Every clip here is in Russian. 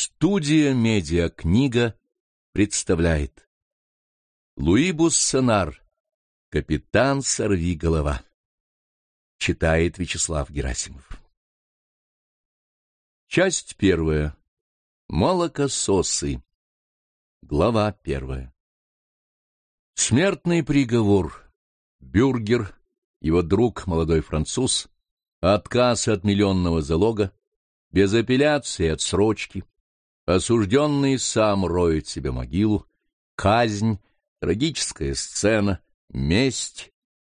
Студия «Медиакнига» представляет. Луи Буссонар «Капитан Сорви голова» Читает Вячеслав Герасимов. Часть первая. Молокососы. Глава первая. Смертный приговор. Бюргер, его друг, молодой француз, отказ от миллионного залога, без апелляции и отсрочки, Осужденный сам роет себе могилу, казнь, трагическая сцена, месть,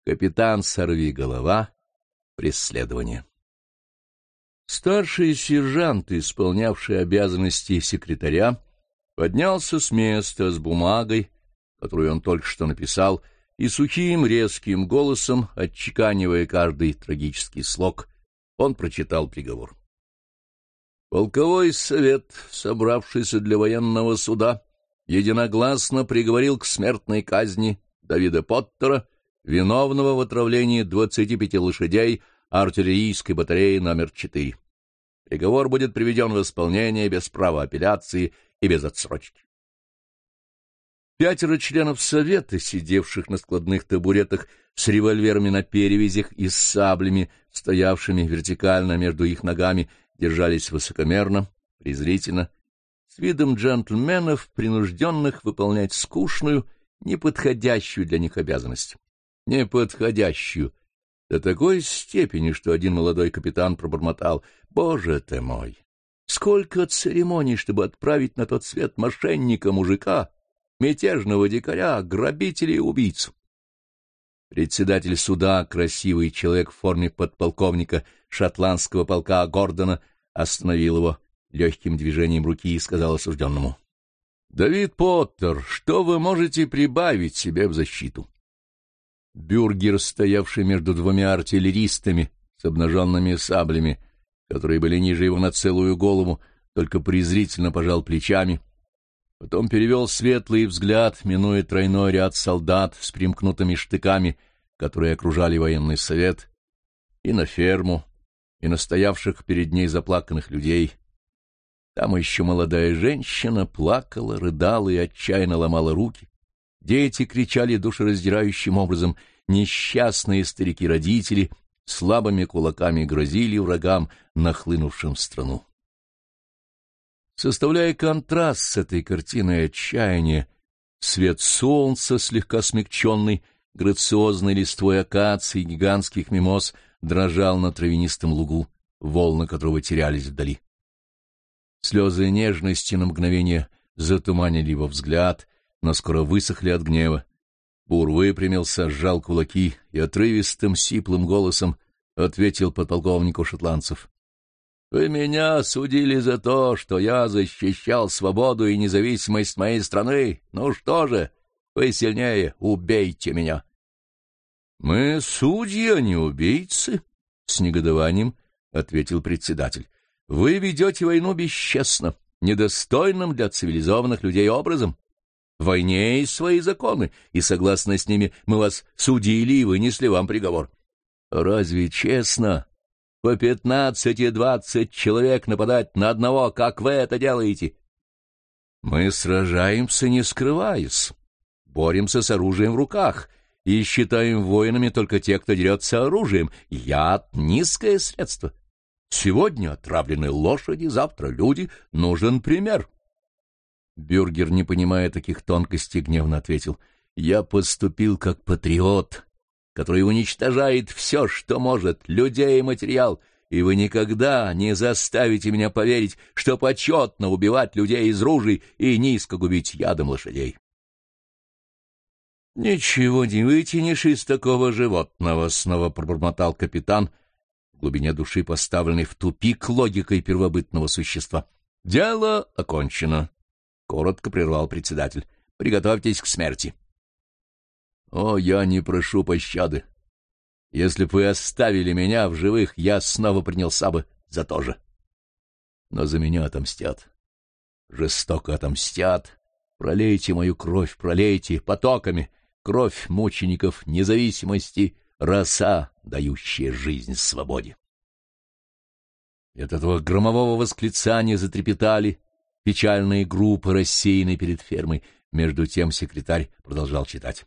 капитан сорви голова, преследование. Старший сержант, исполнявший обязанности секретаря, поднялся с места с бумагой, которую он только что написал, и сухим резким голосом, отчеканивая каждый трагический слог, он прочитал приговор. Полковой совет, собравшийся для военного суда, единогласно приговорил к смертной казни Давида Поттера, виновного в отравлении 25 лошадей артиллерийской батареи номер 4. Приговор будет приведен в исполнение без права апелляции и без отсрочки. Пятеро членов совета, сидевших на складных табуретах с револьверами на перевязях и с саблями, стоявшими вертикально между их ногами, держались высокомерно, презрительно, с видом джентльменов, принужденных выполнять скучную, неподходящую для них обязанность. Неподходящую до такой степени, что один молодой капитан пробормотал «Боже ты мой! Сколько церемоний, чтобы отправить на тот свет мошенника-мужика, мятежного дикаря, грабителя и убийцу!» Председатель суда, красивый человек в форме подполковника шотландского полка Гордона, остановил его легким движением руки и сказал осужденному. — Давид Поттер, что вы можете прибавить себе в защиту? Бюргер, стоявший между двумя артиллеристами с обнаженными саблями, которые были ниже его на целую голову, только презрительно пожал плечами — Потом перевел светлый взгляд, минуя тройной ряд солдат с примкнутыми штыками, которые окружали военный совет, и на ферму, и на стоявших перед ней заплаканных людей. Там еще молодая женщина плакала, рыдала и отчаянно ломала руки. Дети кричали душераздирающим образом, несчастные старики-родители слабыми кулаками грозили врагам, нахлынувшим в страну. Составляя контраст с этой картиной отчаяния, свет солнца, слегка смягченный грациозной листвой акаций и гигантских мимоз, дрожал на травянистом лугу, волны которого терялись вдали. Слезы нежности на мгновение затуманили его взгляд, но скоро высохли от гнева. Бур выпрямился, сжал кулаки и отрывистым сиплым голосом ответил подполковнику шотландцев. Вы меня судили за то, что я защищал свободу и независимость моей страны. Ну что же, вы сильнее, убейте меня. — Мы судьи, а не убийцы, — с негодованием ответил председатель. — Вы ведете войну бесчестно, недостойным для цивилизованных людей образом. В войне есть свои законы, и, согласно с ними, мы вас судили и вынесли вам приговор. Разве честно по пятнадцать и двадцать человек нападать на одного, как вы это делаете. Мы сражаемся, не скрываясь, боремся с оружием в руках и считаем воинами только тех, кто дерется оружием. Яд — низкое средство. Сегодня отравлены лошади, завтра люди. Нужен пример. Бюргер, не понимая таких тонкостей, гневно ответил. «Я поступил как патриот, который уничтожает все, что может, людей и материал, и вы никогда не заставите меня поверить, что почетно убивать людей из ружей и низко губить ядом лошадей. «Ничего не вытянешь из такого животного», — снова пробормотал капитан, в глубине души поставленный в тупик логикой первобытного существа. «Дело окончено», — коротко прервал председатель. «Приготовьтесь к смерти». О, я не прошу пощады. Если бы вы оставили меня в живых, я снова принялся бы за то же. Но за меня отомстят. Жестоко отомстят. Пролейте мою кровь, пролейте потоками. Кровь мучеников независимости, роса, дающая жизнь свободе. И от этого громового восклицания затрепетали Печальные группы рассеяны перед фермой. Между тем секретарь продолжал читать.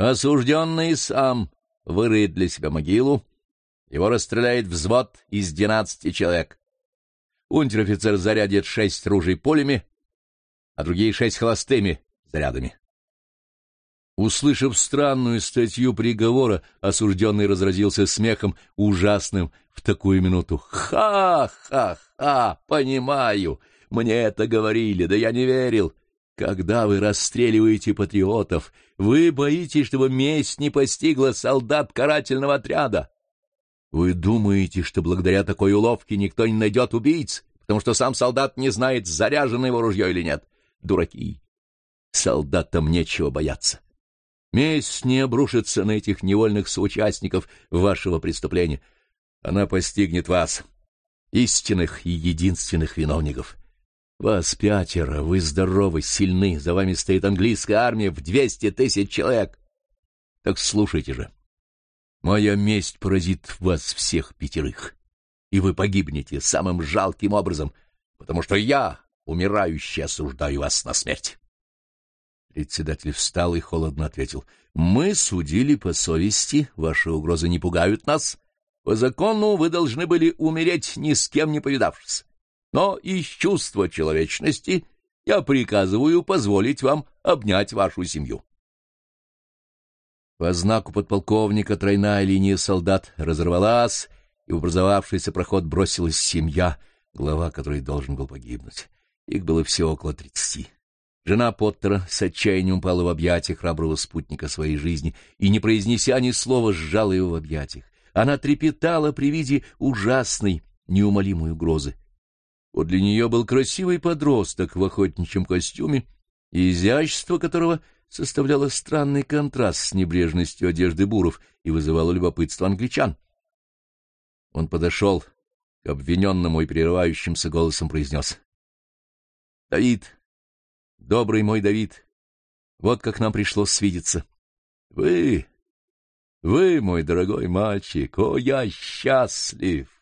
Осужденный сам вырыет для себя могилу, его расстреляет взвод из двенадцати человек. Унтер-офицер зарядит шесть ружей полями, а другие шесть холостыми зарядами. Услышав странную статью приговора, осужденный разразился смехом ужасным в такую минуту. «Ха-ха-ха! Понимаю! Мне это говорили, да я не верил! Когда вы расстреливаете патриотов, вы боитесь, чтобы месть не постигла солдат карательного отряда. Вы думаете, что благодаря такой уловке никто не найдет убийц, потому что сам солдат не знает, заряжено его ружье или нет. Дураки! Солдатам нечего бояться. Месть не обрушится на этих невольных соучастников вашего преступления. Она постигнет вас, истинных и единственных виновников. Вас пятеро, вы здоровы, сильны, за вами стоит английская армия в двести тысяч человек. Так слушайте же. Моя месть поразит вас всех пятерых, и вы погибнете самым жалким образом, потому что я, умирающий, осуждаю вас на смерть. Председатель встал и холодно ответил. — Мы судили по совести, ваши угрозы не пугают нас. По закону вы должны были умереть, ни с кем не повидавшись но из чувства человечности я приказываю позволить вам обнять вашу семью. По знаку подполковника тройная линия солдат разорвалась, и в образовавшийся проход бросилась семья, глава которой должен был погибнуть. Их было всего около тридцати. Жена Поттера с отчаянием упала в объятия храброго спутника своей жизни и, не произнеся ни слова, сжала его в объятиях. Она трепетала при виде ужасной, неумолимой угрозы. Подле нее был красивый подросток в охотничьем костюме, изящество которого составляло странный контраст с небрежностью одежды буров и вызывало любопытство англичан. Он подошел к обвиненному и прерывающимся голосом произнес. — Давид, добрый мой Давид, вот как нам пришлось свидеться. Вы, вы, мой дорогой мальчик, о, я счастлив!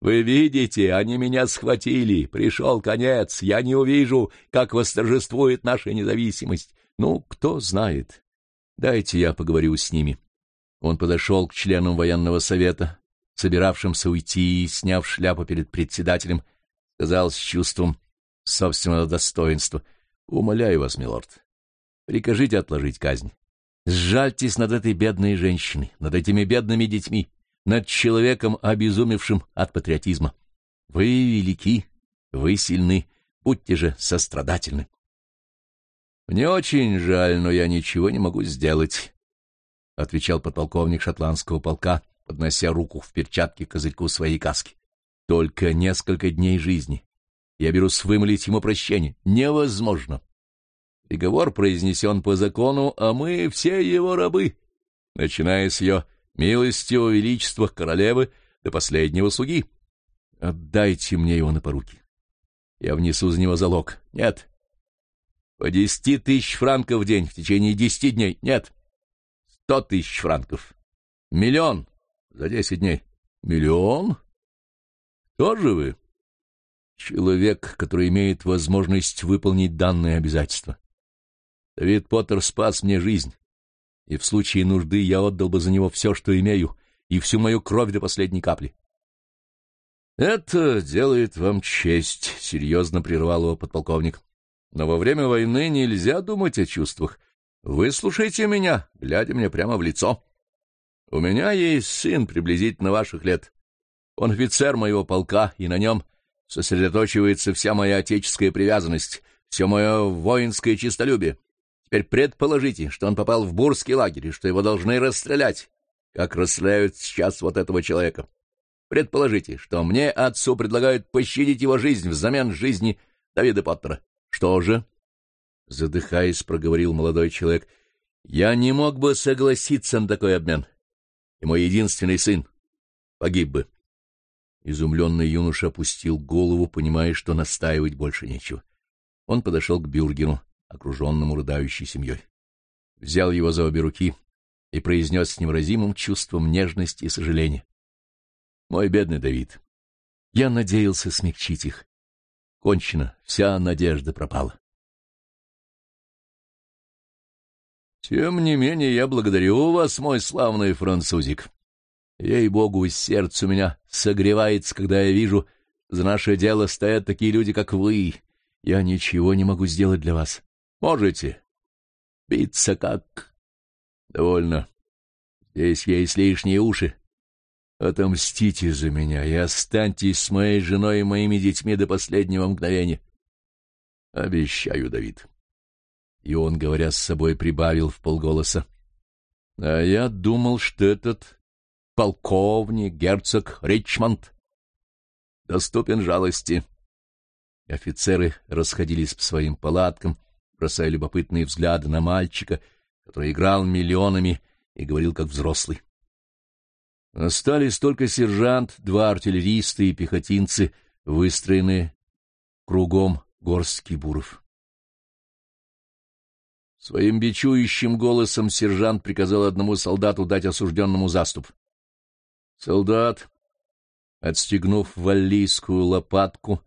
Вы видите, они меня схватили, пришел конец, я не увижу, как восторжествует наша независимость. Ну, кто знает. Дайте я поговорю с ними. Он подошел к членам военного совета, собиравшимся уйти, и, сняв шляпу перед председателем, сказал с чувством собственного достоинства, «Умоляю вас, милорд, прикажите отложить казнь. Сжальтесь над этой бедной женщиной, над этими бедными детьми над человеком, обезумевшим от патриотизма. Вы велики, вы сильны, будьте же сострадательны. Мне очень жаль, но я ничего не могу сделать, — отвечал подполковник шотландского полка, поднося руку в перчатке к козырьку своей каски. Только несколько дней жизни. Я берусь вымолить ему прощение. Невозможно. Приговор произнесен по закону, а мы все его рабы, начиная с ее милостивого величества королевы до последнего слуги. Отдайте мне его на поруки. Я внесу за него залог. Нет. По десяти тысяч франков в день в течение десяти дней. Нет. Сто тысяч франков. Миллион за десять дней. Миллион? Кто же вы? Человек, который имеет возможность выполнить данное обязательство. Давид Поттер спас мне жизнь и в случае нужды я отдал бы за него все, что имею, и всю мою кровь до последней капли. — Это делает вам честь, — серьезно прервал его подполковник. — Но во время войны нельзя думать о чувствах. Выслушайте меня, глядя мне прямо в лицо. У меня есть сын приблизительно ваших лет. Он офицер моего полка, и на нем сосредоточивается вся моя отеческая привязанность, все мое воинское честолюбие. Теперь предположите, что он попал в бурский лагерь, и что его должны расстрелять, как расстреляют сейчас вот этого человека. Предположите, что мне, отцу, предлагают пощадить его жизнь взамен жизни Давида Поттера. Что же? Задыхаясь, проговорил молодой человек. Я не мог бы согласиться на такой обмен. И мой единственный сын погиб бы. Изумленный юноша опустил голову, понимая, что настаивать больше нечего. Он подошел к Бюргену окруженному рыдающей семьей. Взял его за обе руки и произнес с невыразимым чувством нежности и сожаления. «Мой бедный Давид, я надеялся смягчить их. кончено, вся надежда пропала. Тем не менее, я благодарю вас, мой славный французик. Ей-богу, сердце у меня согревается, когда я вижу, за наше дело стоят такие люди, как вы. Я ничего не могу сделать для вас. Можете биться как... Довольно. Здесь есть лишние уши. Отомстите за меня и останьтесь с моей женой и моими детьми до последнего мгновения. Обещаю, Давид. И он, говоря с собой, прибавил в полголоса. А я думал, что этот полковник, герцог Ричмонд, доступен жалости. Офицеры расходились по своим палаткам, бросая любопытные взгляды на мальчика, который играл миллионами и говорил как взрослый. Остались только сержант, два артиллериста и пехотинцы, выстроенные кругом горстки буров. Своим бичующим голосом сержант приказал одному солдату дать осужденному заступ. Солдат, отстегнув валлийскую лопатку,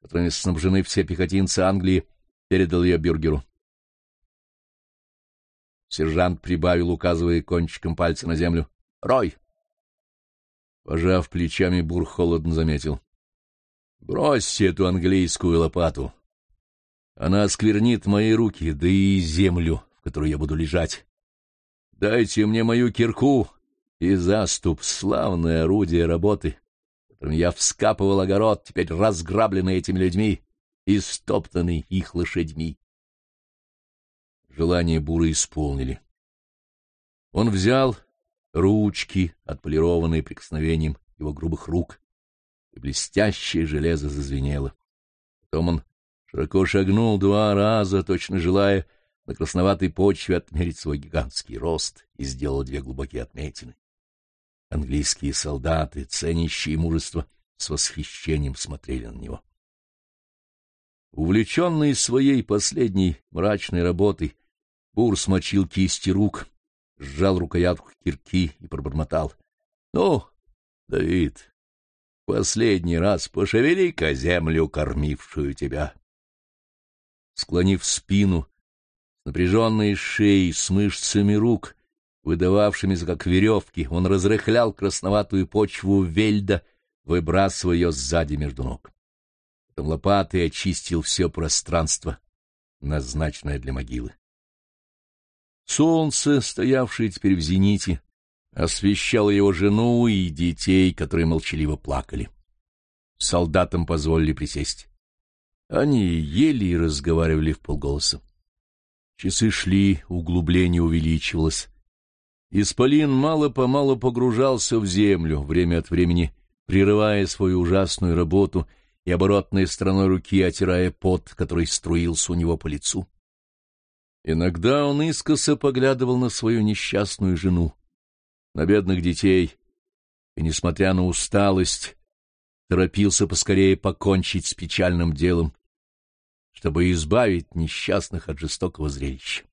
которыми снабжены все пехотинцы Англии, передал ее бюргеру. Сержант прибавил, указывая кончиком пальца на землю. — Рой! Пожав плечами, Бур холодно заметил. — Бросьте эту английскую лопату. Она осквернит мои руки, да и землю, в которой я буду лежать. Дайте мне мою кирку и заступ, славное орудие работы, которым я вскапывал огород, теперь разграбленный этими людьми и стоптанный их лошадьми. Желание Буры исполнили. Он взял ручки, отполированные прикосновением его грубых рук, и блестящее железо зазвенело. Потом он широко шагнул два раза, точно желая на красноватой почве отмерить свой гигантский рост, и сделал две глубокие отметины. Английские солдаты, ценящие мужество, с восхищением смотрели на него. Увлеченный своей последней мрачной работой, Бур смочил кисти рук, сжал рукоятку кирки и пробормотал. — Ну, Давид, последний раз пошевели-ка землю, кормившую тебя. Склонив спину, с напряженной шеей, с мышцами рук, выдававшимися как веревки, он разрыхлял красноватую почву вельда, выбрасывая ее сзади между ног. Потом лопатой очистил все пространство, назначенное для могилы. Солнце, стоявшее теперь в зените, освещало его жену и детей, которые молчаливо плакали. Солдатам позволили присесть. Они ели и разговаривали в полголоса. Часы шли, углубление увеличивалось. Исполин мало-помалу погружался в землю, время от времени прерывая свою ужасную работу и оборотной стороной руки отирая пот, который струился у него по лицу. Иногда он искоса поглядывал на свою несчастную жену, на бедных детей, и, несмотря на усталость, торопился поскорее покончить с печальным делом чтобы избавить несчастных от жестокого зрелища.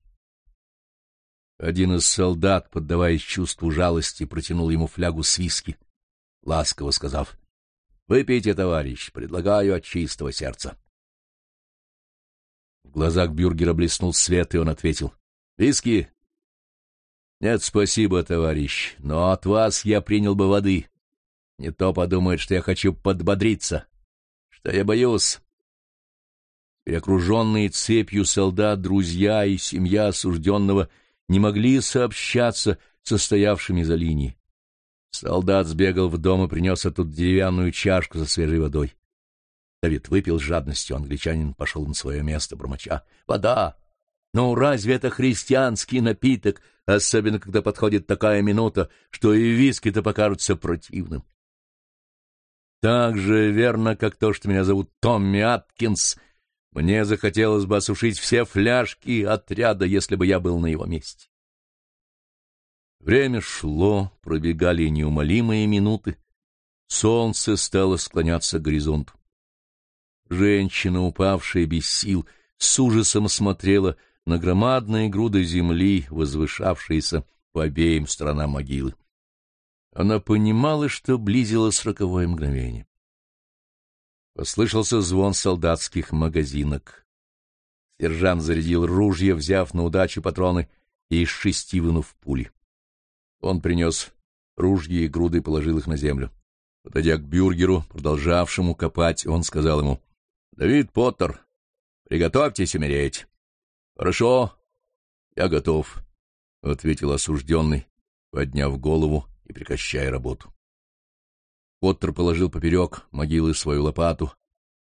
Один из солдат, поддаваясь чувству жалости, протянул ему флягу с виски, ласково сказав, — Выпейте, товарищ, предлагаю от чистого сердца. В глазах бюргера блеснул свет, и он ответил, — Виски? — Нет, спасибо, товарищ, но от вас я принял бы воды. Не то подумает, что я хочу подбодриться, что я боюсь окруженные цепью солдат, друзья и семья осужденного не могли сообщаться со стоявшими за линией. Солдат сбегал в дом и принес оттуда деревянную чашку за свежей водой. Давид выпил с жадностью, англичанин пошел на свое место, бормоча. «Вода! Ну, разве это христианский напиток, особенно когда подходит такая минута, что и виски-то покажутся противным?» «Так же верно, как то, что меня зовут Томми Аткинс», мне захотелось бы осушить все фляжки отряда, если бы я был на его месте. Время шло, пробегали неумолимые минуты. Солнце стало склоняться к горизонту. Женщина, упавшая без сил, с ужасом смотрела на громадные груды земли, возвышавшиеся по обеим сторонам могилы. Она понимала, что близилось роковое мгновение. Послышался звон солдатских магазинок. Сержант зарядил ружье, взяв на удачу патроны и из шести вынув пули. Он принес ружья и груды положил их на землю. Подойдя к бюргеру, продолжавшему копать, он сказал ему, — Давид Поттер, приготовьтесь умереть. — Хорошо, я готов, — ответил осужденный, подняв голову и прекращая работу. Поттер положил поперек могилы свою лопату,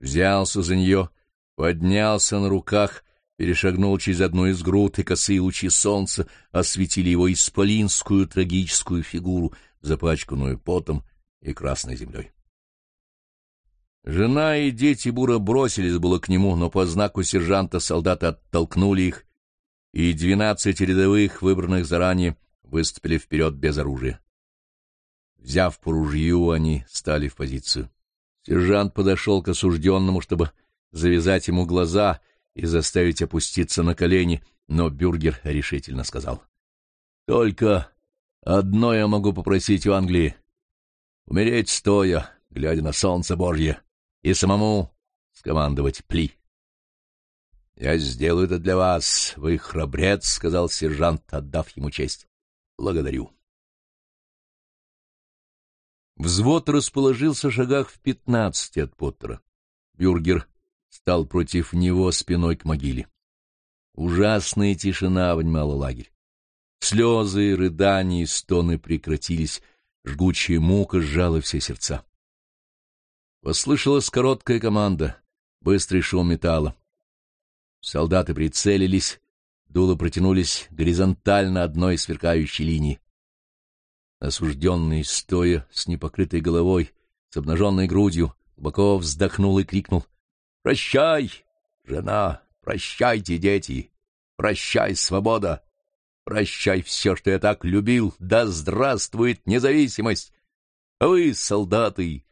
взялся за нее, поднялся на руках, перешагнул через одну из груд, и косые лучи солнца осветили его исполинскую трагическую фигуру, запачканную потом и красной землей. Жена и дети Бура бросились было к нему, но по знаку сержанта солдаты оттолкнули их, и двенадцать рядовых, выбранных заранее, выступили вперед без оружия. Взяв по ружью, они стали в позицию. Сержант подошел к осужденному, чтобы завязать ему глаза и заставить опуститься на колени, но Бюргер решительно сказал. — Только одно я могу попросить у Англии — умереть стоя, глядя на солнце Божье, и самому скомандовать «пли». — Я сделаю это для вас, вы храбрец, — сказал сержант, отдав ему честь. — Благодарю. Взвод расположился в шагах в пятнадцати от Поттера. Бюргер стал против него спиной к могиле. Ужасная тишина обнимала лагерь. Слезы, рыдания и стоны прекратились, жгучая мука сжала все сердца. Послышалась короткая команда, быстрый шум металла. Солдаты прицелились, дуло протянулись горизонтально одной сверкающей линии. Осужденный, стоя, с непокрытой головой, с обнаженной грудью, глубоко вздохнул и крикнул. — Прощай, жена, прощайте, дети, прощай, свобода, прощай все, что я так любил, да здравствует независимость! Вы, солдаты,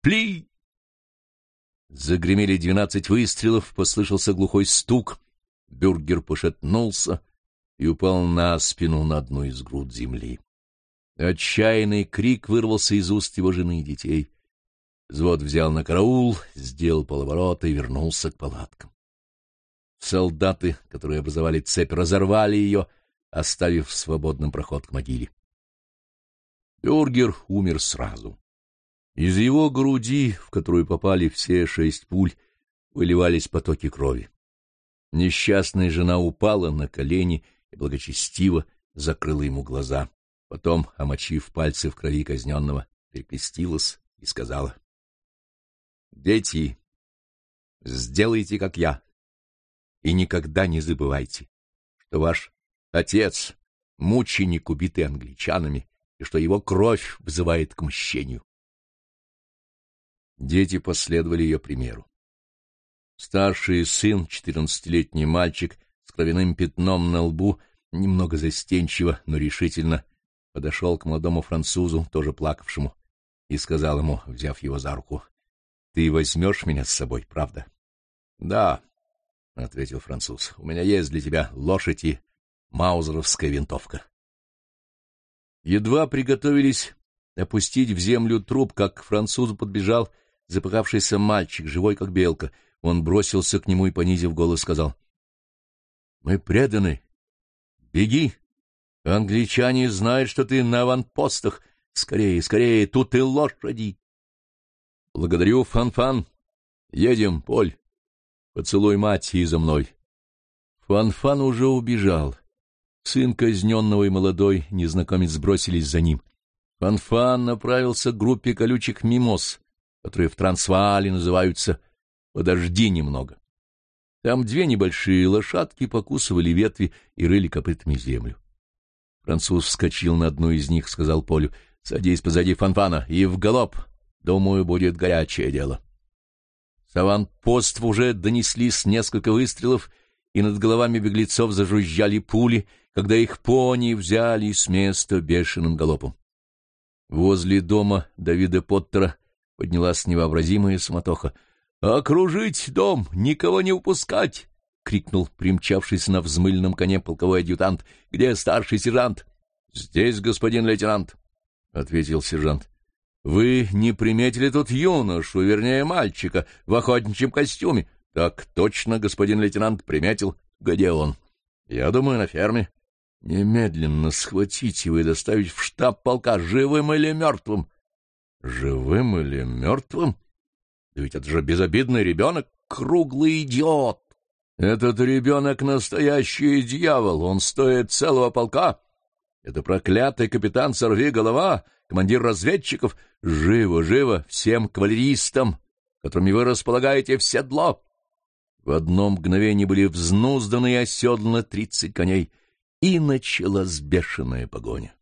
пли! Загремели двенадцать выстрелов, послышался глухой стук. Бюргер пошатнулся и упал на спину на одну из груд земли. Отчаянный крик вырвался из уст его жены и детей. Взвод взял на караул, сделал половорота и вернулся к палаткам. Солдаты, которые образовали цепь, разорвали ее, оставив свободным проход к могиле. Бюргер умер сразу. Из его груди, в которую попали все шесть пуль, выливались потоки крови. Несчастная жена упала на колени и благочестиво закрыла ему глаза. Потом, омочив пальцы в крови казненного, перекрестилась и сказала, «Дети, сделайте, как я, и никогда не забывайте, что ваш отец — мученик, убитый англичанами, и что его кровь вызывает к мщению». Дети последовали ее примеру. Старший сын, четырнадцатилетний мальчик с кровяным пятном на лбу, немного застенчиво, но решительно подошел к молодому французу, тоже плакавшему, и сказал ему, взяв его за руку, — Ты возьмешь меня с собой, правда? — Да, — ответил француз, — у меня есть для тебя лошадь и маузеровская винтовка. Едва приготовились опустить в землю труп, как к французу подбежал запыхавшийся мальчик, живой как белка. Он бросился к нему и, понизив голос, сказал, — Мы преданы. Беги. Англичане знают, что ты на аванпостах. Скорее, скорее, тут и лошади. Благодарю, Фан-Фан. Едем, Поль. Поцелуй мать и за мной. Фан-Фан уже убежал. Сын казненного и молодой незнакомец бросились за ним. Фан-Фан направился к группе колючих мимоз, которые в Трансваале называются «Подожди немного». Там две небольшие лошадки покусывали ветви и рыли копытами землю. Француз вскочил на одну из них, сказал Полю, — Садись позади фанфана и в галоп. Думаю, будет горячее дело. С аванпост уже донеслись несколько выстрелов, и над головами беглецов зажужжали пули, когда их пони взяли с места бешеным галопом. Возле дома Давида Поттера поднялась невообразимая суматоха. «Окружить дом! Никого не упускать!» — крикнул примчавшийся на взмыльном коне полковой адъютант. — Где старший сержант? — Здесь, господин лейтенант, — ответил сержант. Вы не приметили тут юношу, вернее, мальчика, в охотничьем костюме? Так точно, господин лейтенант, приметил. Где он? Я думаю, на ферме. Немедленно схватить его и доставить в штаб полка, живым или мертвым. Живым или мертвым? Да ведь это же безобидный ребенок, круглый идиот. Этот ребенок — настоящий дьявол, он стоит целого полка. Это проклятый капитан Сорви голова, командир разведчиков. Живо, живо, всем кавалеристам, которыми вы располагаете в седло. В одно мгновение были взнузданы и оседланы тридцать коней, и началась бешеная погоня.